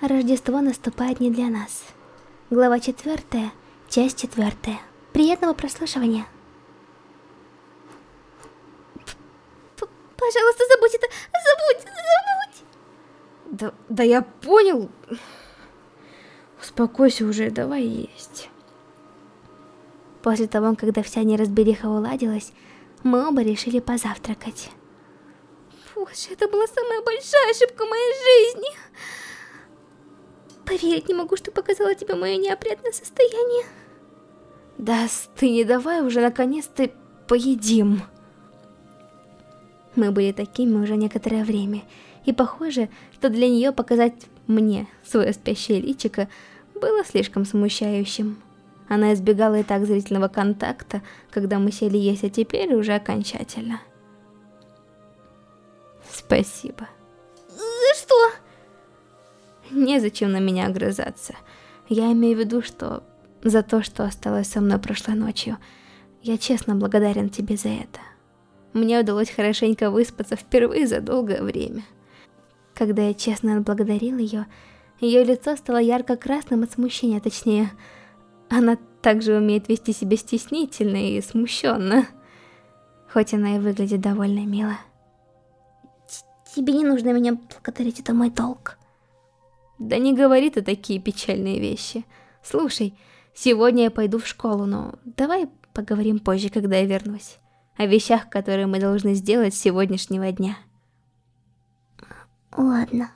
Рождество наступает не для нас. Глава 4, часть 4. Приятного прослушивания. П Пожалуйста, забудь это! Забудь! Забудь! Да, да я понял. Успокойся уже, давай есть. После того, когда вся неразбериха уладилась, мы оба решили позавтракать. Боже, это была самая большая ошибка моей жизни. Поверить не могу, что показала тебе мое неопрятное состояние. Да ты не давай уже наконец-то поедим. Мы были такими уже некоторое время, и похоже, что для нее показать мне свое спящее личико было слишком смущающим. Она избегала и так зрительного контакта, когда мы сели есть, а теперь уже окончательно. Спасибо. Незачем на меня огрызаться. Я имею в виду, что за то, что осталось со мной прошлой ночью. Я честно благодарен тебе за это. Мне удалось хорошенько выспаться впервые за долгое время. Когда я честно отблагодарил ее, ее лицо стало ярко-красным от смущения, точнее, она также умеет вести себя стеснительно и смущенно, хоть она и выглядит довольно мило. Тебе не нужно меня благодарить, это мой долг. Да не говори ты такие печальные вещи. Слушай, сегодня я пойду в школу, но давай поговорим позже, когда я вернусь. О вещах, которые мы должны сделать с сегодняшнего дня. Ладно.